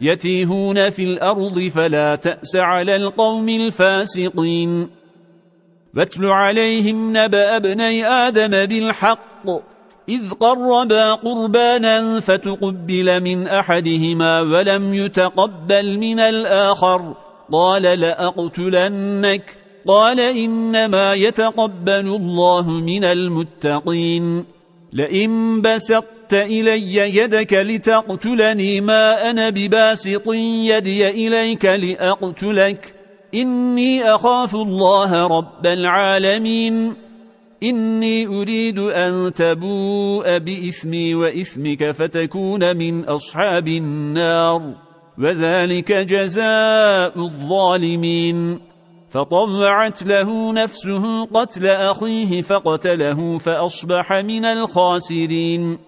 يتيهون في الأرض فلا تأس على القوم الفاسقين. واتل عليهم نبأ ابني آدم بالحق إذ قربا قربانا فتقبل من أحدهما ولم يتقبل من الآخر. قال لأقتلنك قال إنما يتقبل الله من المتقين. لئن بسطت إلي يدك لتقتلني ما أنا بباسط يدي إليك لأقتلك. إني أخاف الله رب العالمين. إني أريد أن تبوء بإثمي وإثمك فتكون من أصحاب النار. وذلك جزاء الظالمين. فطوعت له نفسه قتل أخيه فقتله فأصبح من الخاسرين.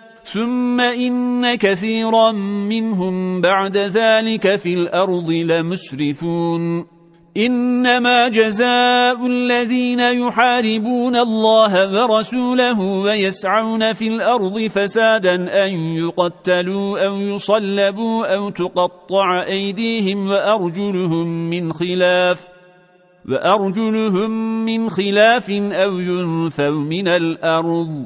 ثم إن كثيرا منهم بعد ذلك في الأرض لمسرفون إنما جزاء الذين يحاربون الله ورسوله ويسعون في الأرض فسادا أن يقتلوا أو يصلبوا أو تقطع أيديهم وأرجلهم من خلاف وأرجلهم من خلاف أو ينفوا من الأرض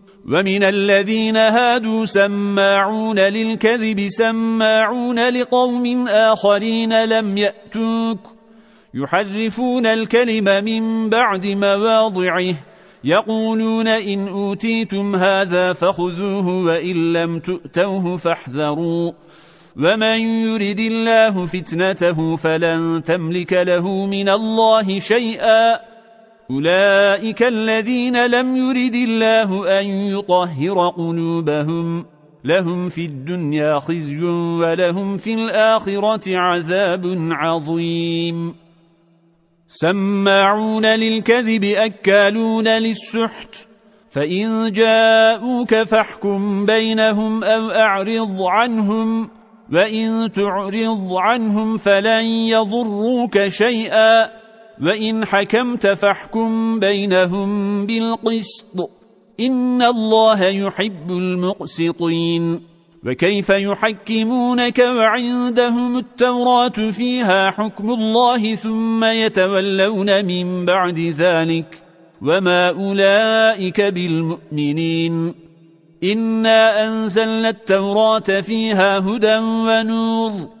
ومن الذين هادوا سماعون للكذب سماعون لقوم آخرين لم يأتوك يحرفون الكلم من بعد مواضعه يقولون إن أوتيتم هذا فخذوه وإن لم تؤتوه فاحذروا ومن يرد الله فتنته فلن تملك له من الله شيئا أولئك الذين لم يرد الله أن يطهر قلوبهم. لهم في الدنيا خزي ولهم في الآخرة عذاب عظيم. سماعون للكذب أكالون للسحت. فإن جاءوك فاحكم بينهم أو أعرض عنهم. وإن تعرض عنهم فلن يضروك شيئا. وإن حكمت فاحكم بينهم بالقسط إن الله يحب المقسطين وكيف يحكمونك وعندهم التوراة فيها حكم الله ثم يتولون من بعد ذلك وما أولئك بالمؤمنين إنا أنزلنا التوراة فيها هدى ونور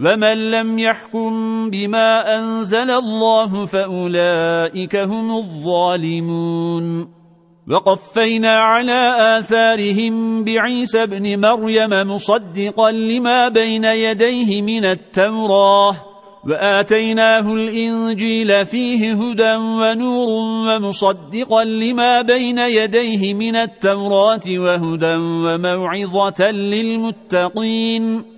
ومن لم يحكم بما أنزل الله فأولئك هم الظالمون وقفينا على آثارهم بعيسى بن مريم مصدقا لما بين يديه من التوراه وآتيناه الإنجيل فيه هدى ونور ومصدقا لما بين يديه من التوراة وهدى وموعظة للمتقين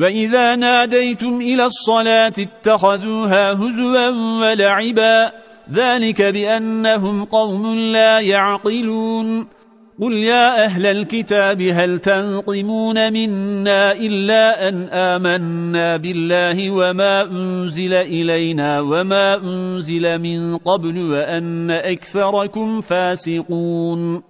وإذا ناديتم إلى الصلاة اتخذوها هزوا ولعبا ذلك بأنهم قوم لا يعقلون قل يا أهل الكتاب هل تنقمون منا إلا أن آمنا بالله وما أنزل إلينا وما أنزل من قبل وأن أكثركم فاسقون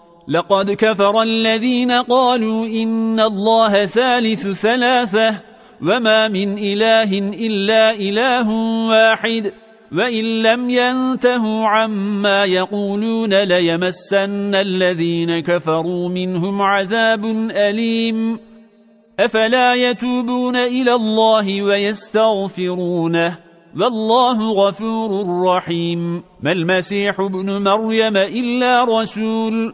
لقد كفر الذين قالوا إن الله ثالث ثلاثة وما من إله إلا إله واحد وإن لم ينتهوا عما يقولون ليمسن الذين كفروا منهم عذاب أليم أفلا يتوبون إلى الله ويستغفرونه والله غفور رحيم ما المسيح ابن مريم إلا رسول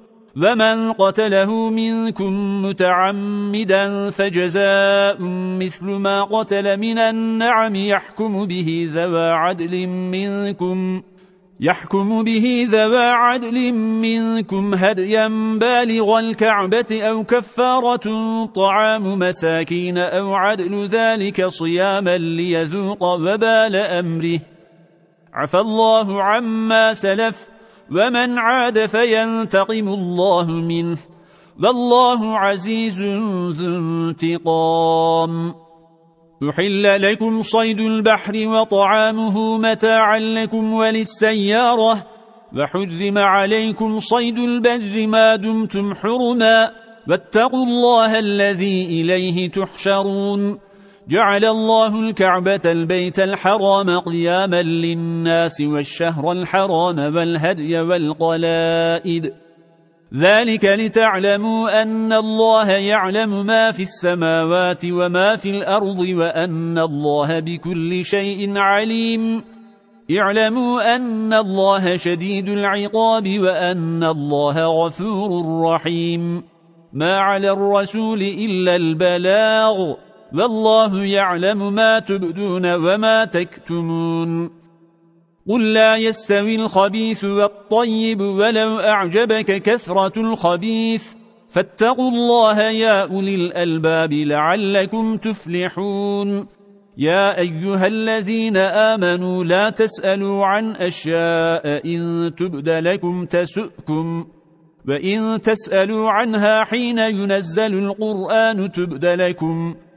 ومن قتله منكم متعمدا فجزاء مثل ما قتل من النعم يحكم به ذوى عدل منكم يحكم به ذوى عدل منكم هديا بالغ الكعبة أو كفارة طعام مساكين أو عدل ذلك صياما ليذوق وبال أمره. عفى الله عما سلف. ومن عاد فينتقم الله منه والله عزيز ذو انتقام. يحل لكم صيد البحر وطعامه متاعا لكم وللسيارة وحرم عليكم صيد البر ما دمتم حرما واتقوا الله الذي إليه تحشرون. جعل الله الكعبة البيت الحرام قياما للناس والشهر الحرام والهدي والقلائد. ذلك لتعلموا أن الله يعلم ما في السماوات وما في الأرض وأن الله بكل شيء عليم. اعلموا أن الله شديد العقاب وأن الله غفور رحيم. ما على الرسول إلا البلاغ. والله يعلم ما تبدون وما تكتمون. قل لا يستوي الخبيث والطيب ولو أعجبك كثرة الخبيث. فاتقوا الله يا أولي الألباب لعلكم تفلحون. يا أيها الذين آمنوا لا تسألوا عن أشياء إن تبد لكم تسؤكم. وإن تسألوا عنها حين ينزل القرآن تبد لكم.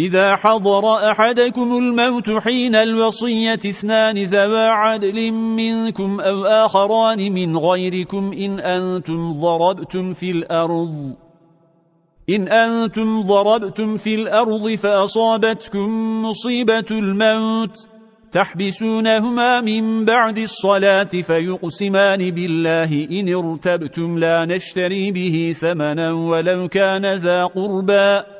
إذا حضر أحدكم الموت حين الوصية اثنان ذوى عدل منكم أو آخران من غيركم إن أنتم ضربتم في الأرض. إن أنتم ضربتم في الأرض فأصابتكم مصيبة الموت. تحبسونهما من بعد الصلاة فيقسمان بالله إن ارتبتم لا نشتري به ثمنا ولو كان ذا قربا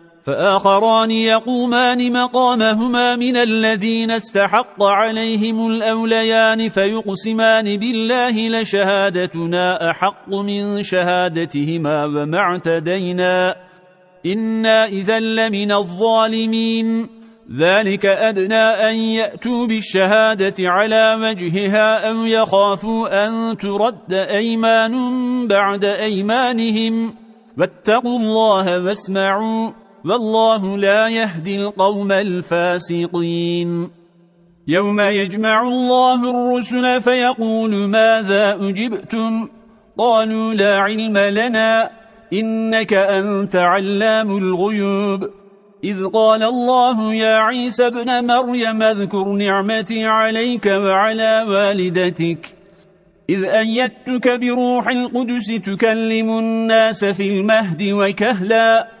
فآخران يقومان مقامهما من الذين استحق عليهم الأوليان فيقسمان بالله لشهادتنا أحق من شهادتهما وما اعتدينا. إنا إذا لمن الظالمين. ذلك أدنى أن يأتوا بالشهادة على وجهها أو يخافوا أن ترد أيمان بعد أيمانهم. واتقوا الله واسمعوا. والله لا يهدي القوم الفاسقين. يوم يجمع الله الرسل فيقول ماذا أجبتم؟ قالوا لا علم لنا إنك أنت علام الغيوب. إذ قال الله يا عيسى ابن مريم اذكر نعمتي عليك وعلى والدتك. إذ أيدتك بروح القدس تكلم الناس في المهد وكهلاً.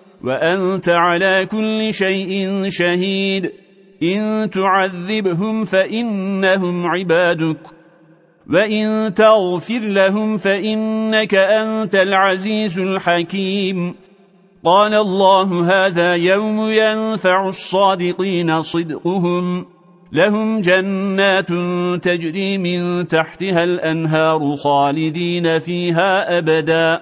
وأنت على كل شيء شهيد. إن تعذبهم فإنهم عبادك. وإن تغفر لهم فإنك أنت العزيز الحكيم. قال الله هذا يوم ينفع الصادقين صدقهم. لهم جنات تجري من تحتها الأنهار خالدين فيها أبدا.